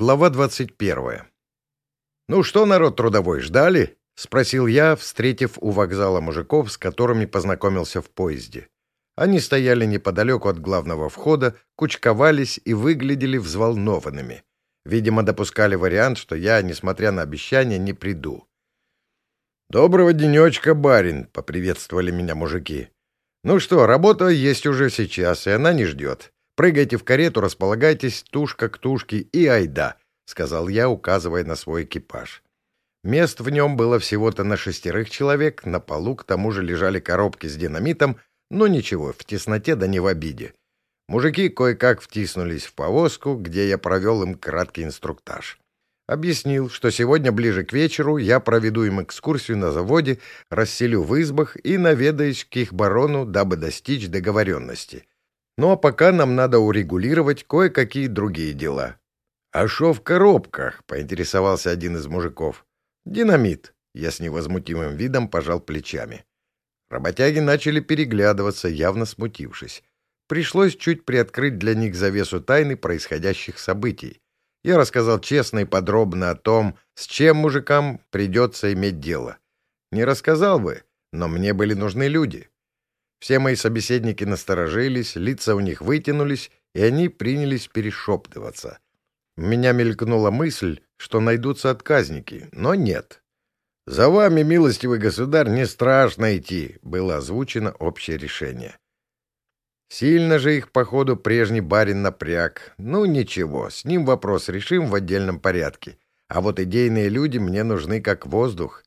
Глава 21. «Ну что, народ трудовой, ждали?» — спросил я, встретив у вокзала мужиков, с которыми познакомился в поезде. Они стояли неподалеку от главного входа, кучковались и выглядели взволнованными. Видимо, допускали вариант, что я, несмотря на обещание, не приду. «Доброго денечка, барин!» — поприветствовали меня мужики. «Ну что, работа есть уже сейчас, и она не ждет. Прыгайте в карету, располагайтесь, тушка к тушке и айда, — сказал я, указывая на свой экипаж. Мест в нем было всего-то на шестерых человек, на полу к тому же лежали коробки с динамитом, но ничего, в тесноте да не в обиде. Мужики кое-как втиснулись в повозку, где я провел им краткий инструктаж. Объяснил, что сегодня ближе к вечеру я проведу им экскурсию на заводе, расселю в избах и наведаюсь к их барону, дабы достичь договоренности. Ну а пока нам надо урегулировать кое-какие другие дела. — А шо в коробках? — поинтересовался один из мужиков. — Динамит. Я с невозмутимым видом пожал плечами. Работяги начали переглядываться, явно смутившись. Пришлось чуть приоткрыть для них завесу тайны происходящих событий. Я рассказал честно и подробно о том, с чем мужикам придется иметь дело. Не рассказал бы, но мне были нужны люди. Все мои собеседники насторожились, лица у них вытянулись, и они принялись перешептываться. У меня мелькнула мысль, что найдутся отказники, но нет. «За вами, милостивый государь, не страшно идти», — было озвучено общее решение. Сильно же их, походу, прежний барин напряг. Ну, ничего, с ним вопрос решим в отдельном порядке. А вот идейные люди мне нужны как воздух.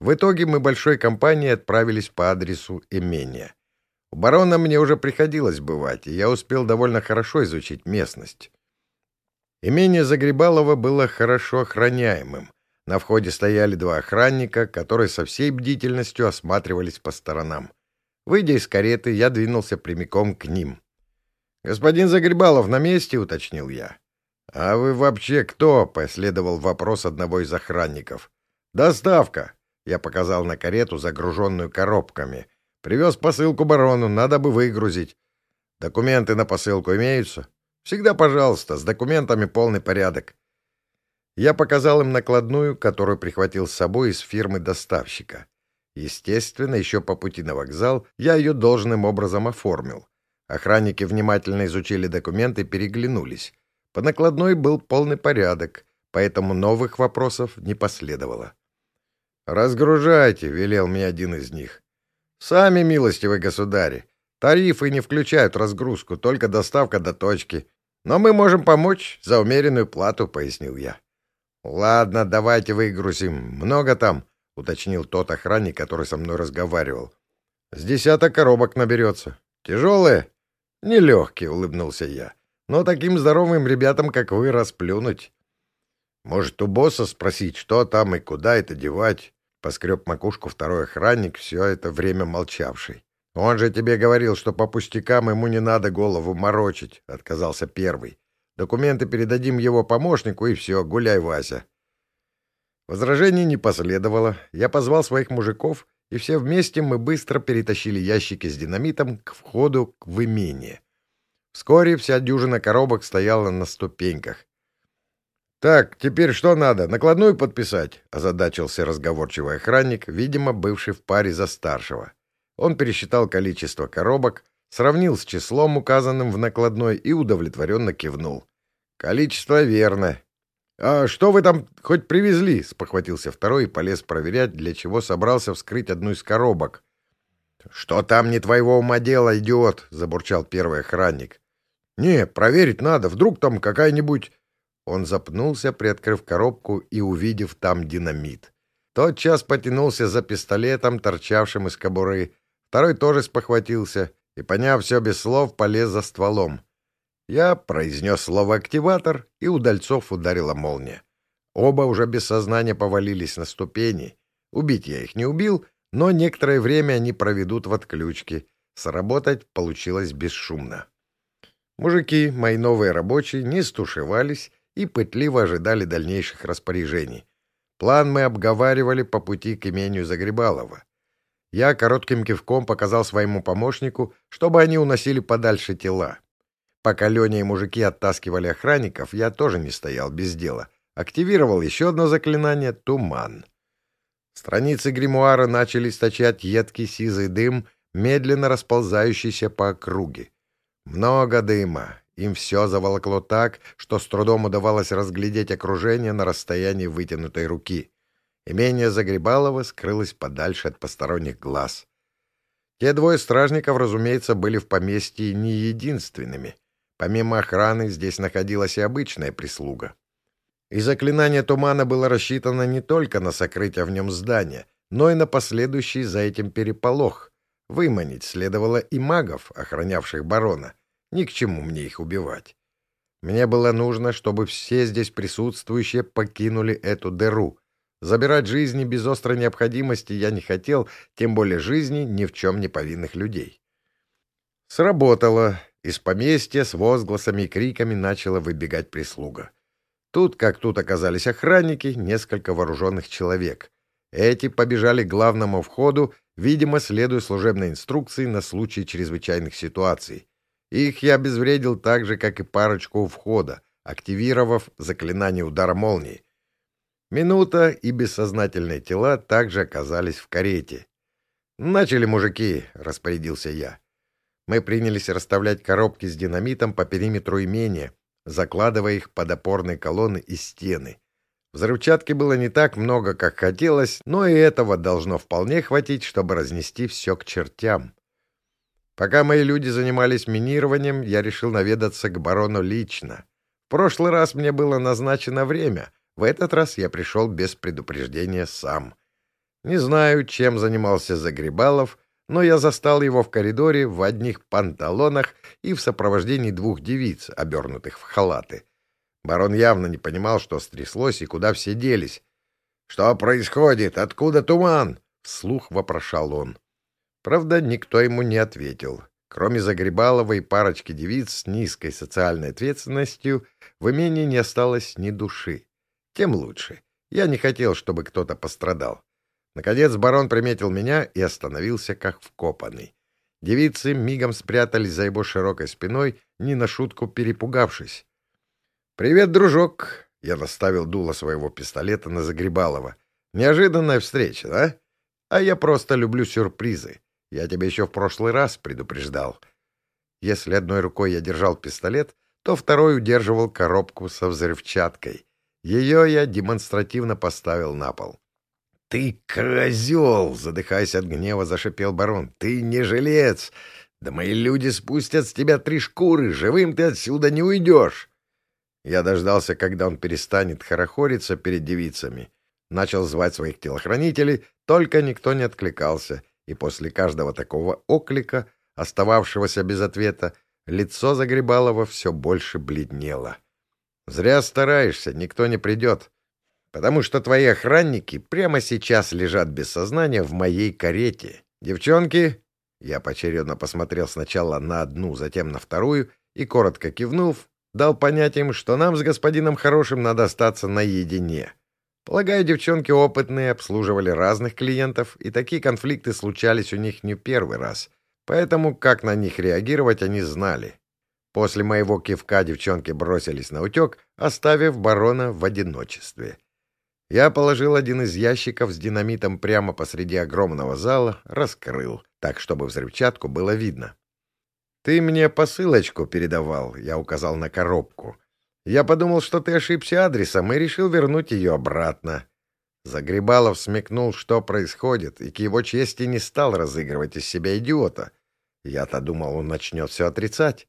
В итоге мы большой компанией отправились по адресу имения. У барона мне уже приходилось бывать, и я успел довольно хорошо изучить местность. Имение Загребалова было хорошо охраняемым. На входе стояли два охранника, которые со всей бдительностью осматривались по сторонам. Выйдя из кареты, я двинулся прямиком к ним. «Господин Загребалов на месте?» — уточнил я. «А вы вообще кто?» — последовал вопрос одного из охранников. «Доставка!» — я показал на карету, загруженную коробками — Привез посылку барону, надо бы выгрузить. Документы на посылку имеются? Всегда пожалуйста, с документами полный порядок. Я показал им накладную, которую прихватил с собой из фирмы доставщика. Естественно, еще по пути на вокзал я ее должным образом оформил. Охранники внимательно изучили документы и переглянулись. По накладной был полный порядок, поэтому новых вопросов не последовало. «Разгружайте», — велел мне один из них. Сами, милостивые государи, тарифы не включают разгрузку, только доставка до точки. Но мы можем помочь за умеренную плату, — пояснил я. — Ладно, давайте выгрузим. Много там, — уточнил тот охранник, который со мной разговаривал. — С десяток коробок наберется. Тяжелые? — Нелегкие, — улыбнулся я. — Но таким здоровым ребятам, как вы, расплюнуть. Может, у босса спросить, что там и куда это девать? Поскреб макушку второй охранник, все это время молчавший. «Он же тебе говорил, что по пустякам ему не надо голову морочить», — отказался первый. «Документы передадим его помощнику, и все, гуляй, Вася». Возражений не последовало. Я позвал своих мужиков, и все вместе мы быстро перетащили ящики с динамитом к входу в имение. Вскоре вся дюжина коробок стояла на ступеньках. «Так, теперь что надо? Накладную подписать?» — озадачился разговорчивый охранник, видимо, бывший в паре за старшего. Он пересчитал количество коробок, сравнил с числом, указанным в накладной, и удовлетворенно кивнул. «Количество верно». «А что вы там хоть привезли?» — спохватился второй и полез проверять, для чего собрался вскрыть одну из коробок. «Что там не твоего ума дело, идиот?» — забурчал первый охранник. «Не, проверить надо, вдруг там какая-нибудь...» Он запнулся, приоткрыв коробку и увидев там динамит. Тот час потянулся за пистолетом, торчавшим из кобуры. Второй тоже спохватился и, поняв все без слов, полез за стволом. Я произнес слово «активатор», и удальцов ударила молния. Оба уже без сознания повалились на ступени. Убить я их не убил, но некоторое время они проведут в отключке. Сработать получилось бесшумно. Мужики, мои новые рабочие, не стушевались и пытливо ожидали дальнейших распоряжений. План мы обговаривали по пути к имению Загребалова. Я коротким кивком показал своему помощнику, чтобы они уносили подальше тела. Пока Леня и мужики оттаскивали охранников, я тоже не стоял без дела. Активировал еще одно заклинание — «Туман». Страницы гримуара начали источать едкий сизый дым, медленно расползающийся по округе. Много дыма. Им все заволокло так, что с трудом удавалось разглядеть окружение на расстоянии вытянутой руки. Имение Загребалова скрылось подальше от посторонних глаз. Те двое стражников, разумеется, были в поместье не единственными. Помимо охраны здесь находилась и обычная прислуга. И заклинание тумана было рассчитано не только на сокрытие в нем здания, но и на последующий за этим переполох. Выманить следовало и магов, охранявших барона. Ни к чему мне их убивать. Мне было нужно, чтобы все здесь присутствующие покинули эту дыру. Забирать жизни без острой необходимости я не хотел, тем более жизни ни в чем не повинных людей. Сработало. Из поместья с возгласами и криками начала выбегать прислуга. Тут, как тут оказались охранники, несколько вооруженных человек. Эти побежали к главному входу, видимо, следуя служебной инструкции на случай чрезвычайных ситуаций. Их я обезвредил так же, как и парочку у входа, активировав заклинание удара молнии. Минута, и бессознательные тела также оказались в карете. «Начали, мужики!» — распорядился я. Мы принялись расставлять коробки с динамитом по периметру имения, закладывая их под опорные колонны и стены. Взрывчатки было не так много, как хотелось, но и этого должно вполне хватить, чтобы разнести все к чертям. Пока мои люди занимались минированием, я решил наведаться к барону лично. В прошлый раз мне было назначено время, в этот раз я пришел без предупреждения сам. Не знаю, чем занимался Загребалов, но я застал его в коридоре в одних панталонах и в сопровождении двух девиц, обернутых в халаты. Барон явно не понимал, что стряслось и куда все делись. — Что происходит? Откуда туман? — вслух вопрошал он. Правда, никто ему не ответил. Кроме Загребалова и парочки девиц с низкой социальной ответственностью, в имении не осталось ни души. Тем лучше. Я не хотел, чтобы кто-то пострадал. Наконец барон приметил меня и остановился как вкопанный. Девицы мигом спрятались за его широкой спиной, не на шутку перепугавшись. «Привет, дружок!» — я наставил дуло своего пистолета на Загребалова. «Неожиданная встреча, да? А я просто люблю сюрпризы. Я тебя еще в прошлый раз предупреждал. Если одной рукой я держал пистолет, то второй удерживал коробку со взрывчаткой. Ее я демонстративно поставил на пол. «Ты козел!» — задыхаясь от гнева, зашипел барон. «Ты не жилец! Да мои люди спустят с тебя три шкуры! Живым ты отсюда не уйдешь!» Я дождался, когда он перестанет хорохориться перед девицами. Начал звать своих телохранителей, только никто не откликался, и после каждого такого оклика, остававшегося без ответа, лицо Загребалова все больше бледнело. «Зря стараешься, никто не придет потому что твои охранники прямо сейчас лежат без сознания в моей карете. Девчонки...» Я поочередно посмотрел сначала на одну, затем на вторую и, коротко кивнув, дал понять им, что нам с господином Хорошим надо остаться наедине. Полагаю, девчонки опытные, обслуживали разных клиентов, и такие конфликты случались у них не первый раз. Поэтому, как на них реагировать, они знали. После моего кивка девчонки бросились на утек, оставив барона в одиночестве. Я положил один из ящиков с динамитом прямо посреди огромного зала, раскрыл, так, чтобы взрывчатку было видно. «Ты мне посылочку передавал», — я указал на коробку. «Я подумал, что ты ошибся адресом и решил вернуть ее обратно». Загребалов смекнул, что происходит, и к его чести не стал разыгрывать из себя идиота. Я-то думал, он начнет все отрицать.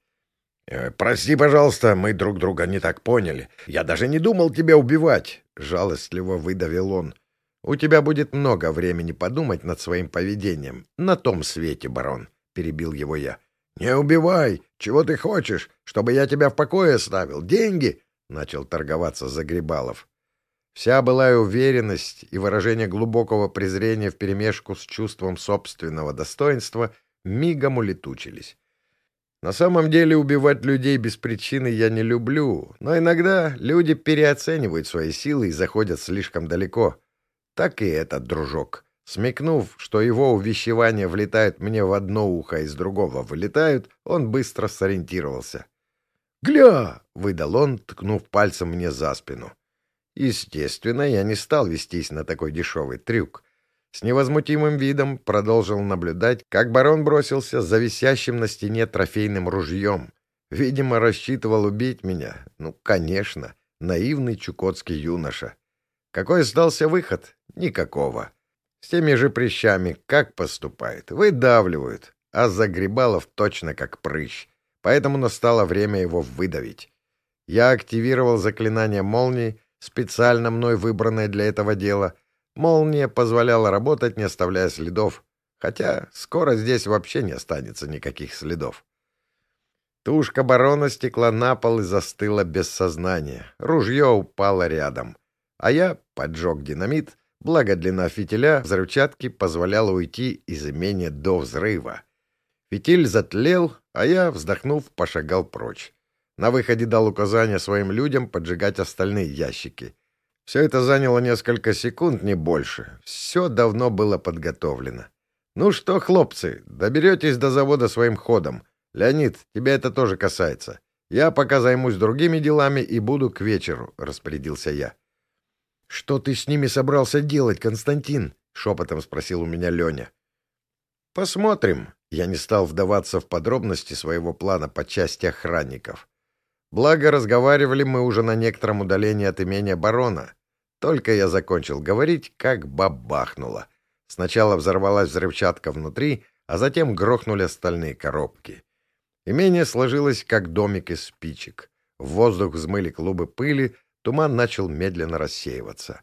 «Э, «Прости, пожалуйста, мы друг друга не так поняли. Я даже не думал тебя убивать», — жалостливо выдавил он. «У тебя будет много времени подумать над своим поведением. На том свете, барон», — перебил его я. «Не убивай! Чего ты хочешь? Чтобы я тебя в покое оставил? Деньги?» — начал торговаться Загребалов. Вся былая уверенность и выражение глубокого презрения вперемешку с чувством собственного достоинства мигом улетучились. На самом деле убивать людей без причины я не люблю, но иногда люди переоценивают свои силы и заходят слишком далеко. Так и этот дружок. Смекнув, что его увещевания влетают мне в одно ухо, а из другого вылетают, он быстро сориентировался. «Гля!» — выдал он, ткнув пальцем мне за спину. Естественно, я не стал вестись на такой дешевый трюк. С невозмутимым видом продолжил наблюдать, как барон бросился за висящим на стене трофейным ружьем. Видимо, рассчитывал убить меня. Ну, конечно, наивный чукотский юноша. Какой остался выход? Никакого. С теми же прыщами как поступает? Выдавливают. А Загребалов точно как прыщ. Поэтому настало время его выдавить. Я активировал заклинание молнии, специально мной выбранное для этого дела. Молния позволяла работать, не оставляя следов. Хотя скоро здесь вообще не останется никаких следов. Тушка барона стекла на пол и застыла без сознания. Ружье упало рядом. А я поджег динамит, благо длина фитиля взрывчатки позволяла уйти из имения до взрыва. Фитиль затлел, а я, вздохнув, пошагал прочь. На выходе дал указание своим людям поджигать остальные ящики. Все это заняло несколько секунд, не больше. Все давно было подготовлено. «Ну что, хлопцы, доберетесь до завода своим ходом. Леонид, тебя это тоже касается. Я пока займусь другими делами и буду к вечеру», — распорядился я. «Что ты с ними собрался делать, Константин?» — шепотом спросил у меня Леня. «Посмотрим». Я не стал вдаваться в подробности своего плана по части охранников. Благо, разговаривали мы уже на некотором удалении от имения барона. Только я закончил говорить, как бабахнуло. Сначала взорвалась взрывчатка внутри, а затем грохнули остальные коробки. Имение сложилось, как домик из спичек. В воздух взмыли клубы пыли, туман начал медленно рассеиваться.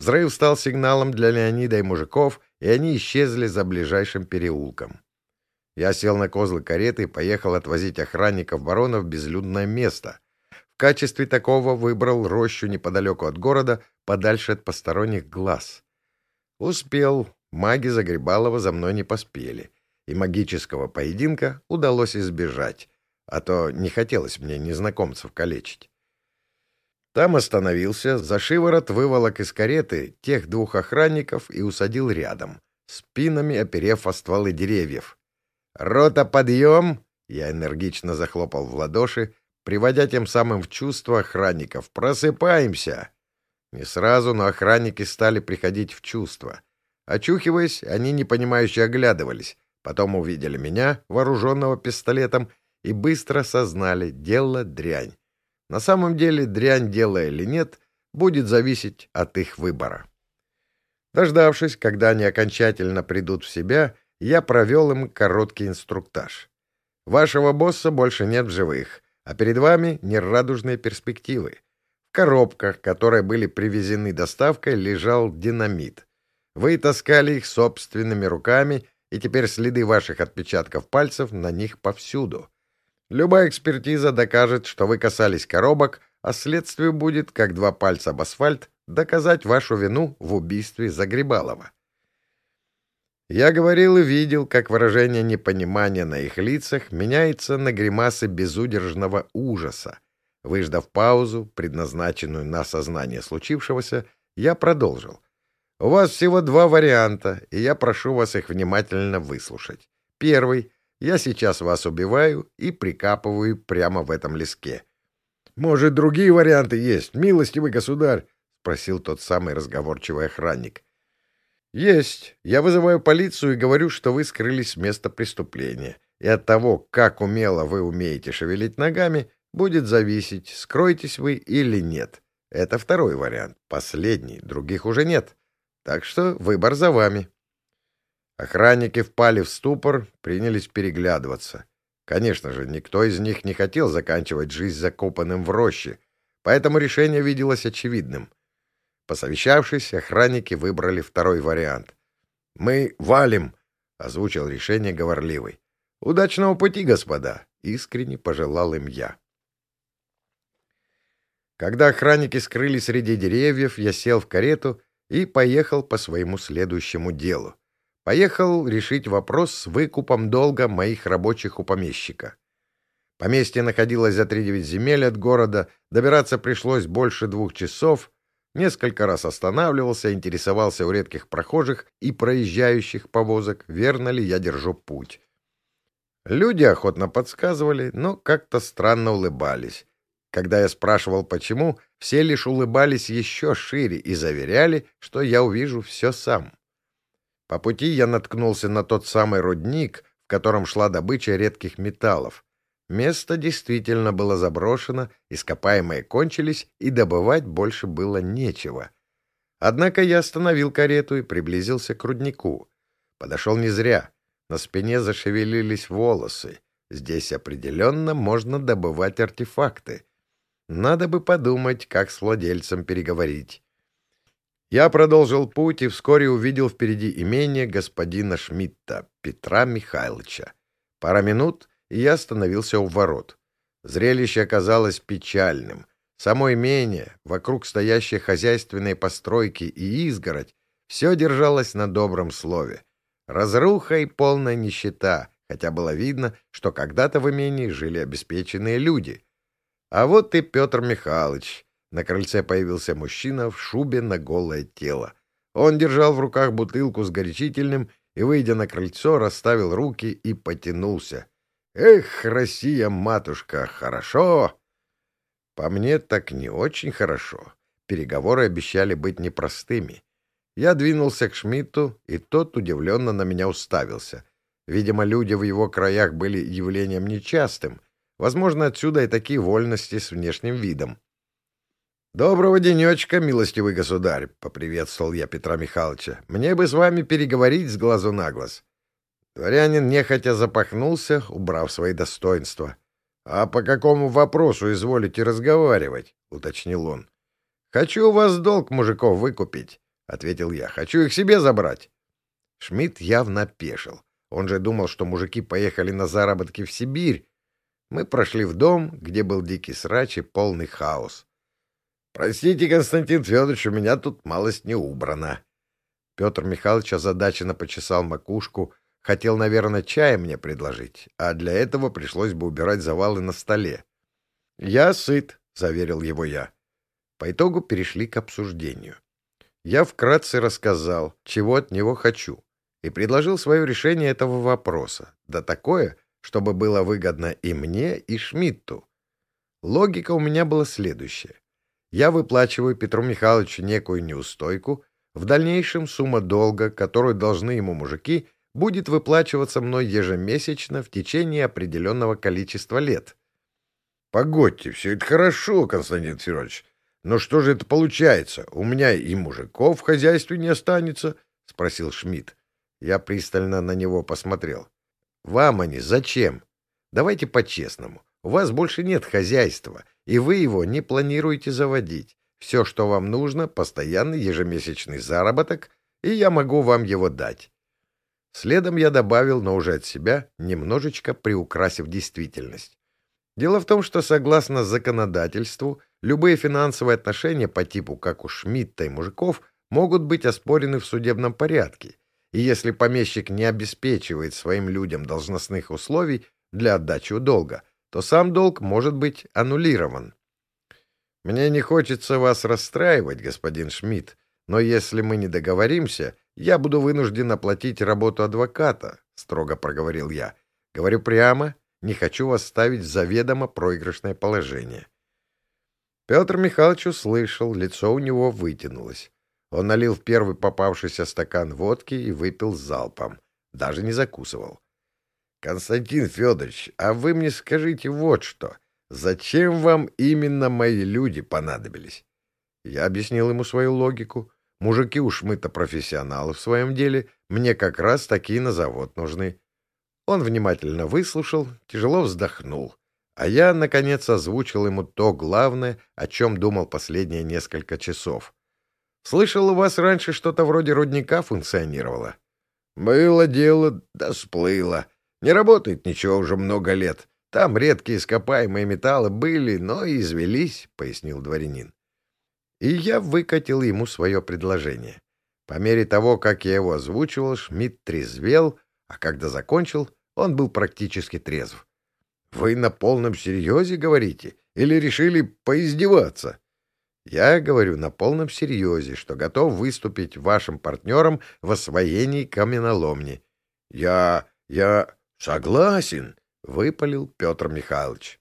Взрыв стал сигналом для Леонида и мужиков, и они исчезли за ближайшим переулком. Я сел на козлы кареты и поехал отвозить охранников барона в безлюдное место. В качестве такого выбрал рощу неподалеку от города, подальше от посторонних глаз. Успел. Маги Загребалова за мной не поспели и магического поединка удалось избежать, а то не хотелось мне незнакомцев калечить. Там остановился, за шиворот выволок из кареты тех двух охранников и усадил рядом, спинами оперев о стволы деревьев. «Рота, подъем!» Я энергично захлопал в ладоши, приводя тем самым в чувство охранников. «Просыпаемся!» Не сразу, но охранники стали приходить в чувство. Очухиваясь, они непонимающе оглядывались, Потом увидели меня, вооруженного пистолетом, и быстро осознали — дело дрянь. На самом деле, дрянь дело или нет, будет зависеть от их выбора. Дождавшись, когда они окончательно придут в себя, я провел им короткий инструктаж. Вашего босса больше нет в живых, а перед вами нерадужные перспективы. В коробках, которые были привезены доставкой, лежал динамит. Вы таскали их собственными руками и теперь следы ваших отпечатков пальцев на них повсюду. Любая экспертиза докажет, что вы касались коробок, а следствие будет, как два пальца об асфальт, доказать вашу вину в убийстве Загребалова. Я говорил и видел, как выражение непонимания на их лицах меняется на гримасы безудержного ужаса. Выждав паузу, предназначенную на осознание случившегося, я продолжил — у вас всего два варианта, и я прошу вас их внимательно выслушать. Первый. Я сейчас вас убиваю и прикапываю прямо в этом леске. — Может, другие варианты есть, милостивый государь? — спросил тот самый разговорчивый охранник. — Есть. Я вызываю полицию и говорю, что вы скрылись с места преступления. И от того, как умело вы умеете шевелить ногами, будет зависеть, скроетесь вы или нет. Это второй вариант. Последний. Других уже нет. — так что выбор за вами. Охранники впали в ступор, принялись переглядываться. Конечно же, никто из них не хотел заканчивать жизнь закопанным в роще, поэтому решение виделось очевидным. Посовещавшись, охранники выбрали второй вариант. «Мы валим!» — озвучил решение говорливый. «Удачного пути, господа!» — искренне пожелал им я. Когда охранники скрылись среди деревьев, я сел в карету и поехал по своему следующему делу. Поехал решить вопрос с выкупом долга моих рабочих у помещика. Поместье находилось за три девять земель от города, добираться пришлось больше двух часов. Несколько раз останавливался, интересовался у редких прохожих и проезжающих повозок, верно ли я держу путь. Люди охотно подсказывали, но как-то странно улыбались. Когда я спрашивал, почему, все лишь улыбались еще шире и заверяли, что я увижу все сам. По пути я наткнулся на тот самый рудник, в котором шла добыча редких металлов. Место действительно было заброшено, ископаемые кончились, и добывать больше было нечего. Однако я остановил карету и приблизился к руднику. Подошел не зря. На спине зашевелились волосы. Здесь определенно можно добывать артефакты. Надо бы подумать, как с владельцем переговорить. Я продолжил путь и вскоре увидел впереди имение господина Шмидта, Петра Михайловича. Пара минут, и я остановился у ворот. Зрелище оказалось печальным. Само имение, вокруг стоящие хозяйственные постройки и изгородь, все держалось на добром слове. Разруха и полная нищета, хотя было видно, что когда-то в имении жили обеспеченные люди. А вот и Петр Михайлович — на крыльце появился мужчина в шубе на голое тело. Он держал в руках бутылку с горячительным и, выйдя на крыльцо, расставил руки и потянулся. «Эх, Россия, матушка, хорошо!» По мне, так не очень хорошо. Переговоры обещали быть непростыми. Я двинулся к Шмидту, и тот удивленно на меня уставился. Видимо, люди в его краях были явлением нечастым. Возможно, отсюда и такие вольности с внешним видом. «Доброго денечка, милостивый государь!» — поприветствовал я Петра Михайловича. «Мне бы с вами переговорить с глазу на глаз». Дворянин нехотя запахнулся, убрав свои достоинства. «А по какому вопросу изволите разговаривать?» — уточнил он. «Хочу у вас долг мужиков выкупить», — ответил я. «Хочу их себе забрать». Шмидт явно опешил. Он же думал, что мужики поехали на заработки в Сибирь. Мы прошли в дом, где был дикий срач и полный хаос. Простите, Константин Федорович, у меня тут малость не убрана. Петр Михайлович озадаченно почесал макушку, хотел, наверное, чая мне предложить, а для этого пришлось бы убирать завалы на столе. «Я сыт», — заверил его я. По итогу перешли к обсуждению. Я вкратце рассказал, чего от него хочу, и предложил свое решение этого вопроса, да такое, чтобы было выгодно и мне, и Шмидту. Логика у меня была следующая я выплачиваю Петру Михайловичу некую неустойку, в дальнейшем сумма долга, которую должны ему мужики, будет выплачиваться мной ежемесячно в течение определенного количества лет. — Погодьте, все это хорошо, Константин Федорович. Но что же это получается? У меня и мужиков в хозяйстве не останется? — спросил Шмидт. Я пристально на него посмотрел. — Вам они зачем? Давайте по-честному. У вас больше нет хозяйства, и вы его не планируете заводить. Все, что вам нужно, постоянный ежемесячный заработок, и я могу вам его дать. Следом я добавил, но уже от себя, немножечко приукрасив действительность. Дело в том, что согласно законодательству, любые финансовые отношения по типу как у Шмидта и мужиков могут быть оспорены в судебном порядке, и если помещик не обеспечивает своим людям должностных условий для отдачи долга, то сам долг может быть аннулирован. Мне не хочется вас расстраивать, господин Шмидт, но если мы не договоримся, я буду вынужден оплатить работу адвоката, — строго проговорил я. Говорю прямо, не хочу вас ставить в заведомо проигрышное положение. Петр Михайлович услышал, лицо у него вытянулось. Он налил в первый попавшийся стакан водки и выпил залпом. Даже не закусывал. Константин Федорович, а вы мне скажите вот что. Зачем вам именно мои люди понадобились? Я объяснил ему свою логику. Мужики уж мы-то профессионалы в своем деле, мне как раз такие на завод нужны. Он внимательно выслушал, тяжело вздохнул. А я, наконец, озвучил ему то главное, о чем думал последние несколько часов. Слышал, у вас раньше что-то вроде рудника функционировало? Было дело, да сплыло. Не работает ничего уже много лет. Там редкие ископаемые металлы были, но и извелись, — пояснил дворянин. И я выкатил ему свое предложение. По мере того, как я его озвучивал, Шмидт трезвел, а когда закончил, он был практически трезв. — Вы на полном серьезе говорите? Или решили поиздеваться? — Я говорю на полном серьезе, что готов выступить вашим партнером в освоении каменоломни. — Я... я... «Согласен», — выпалил Петр Михайлович.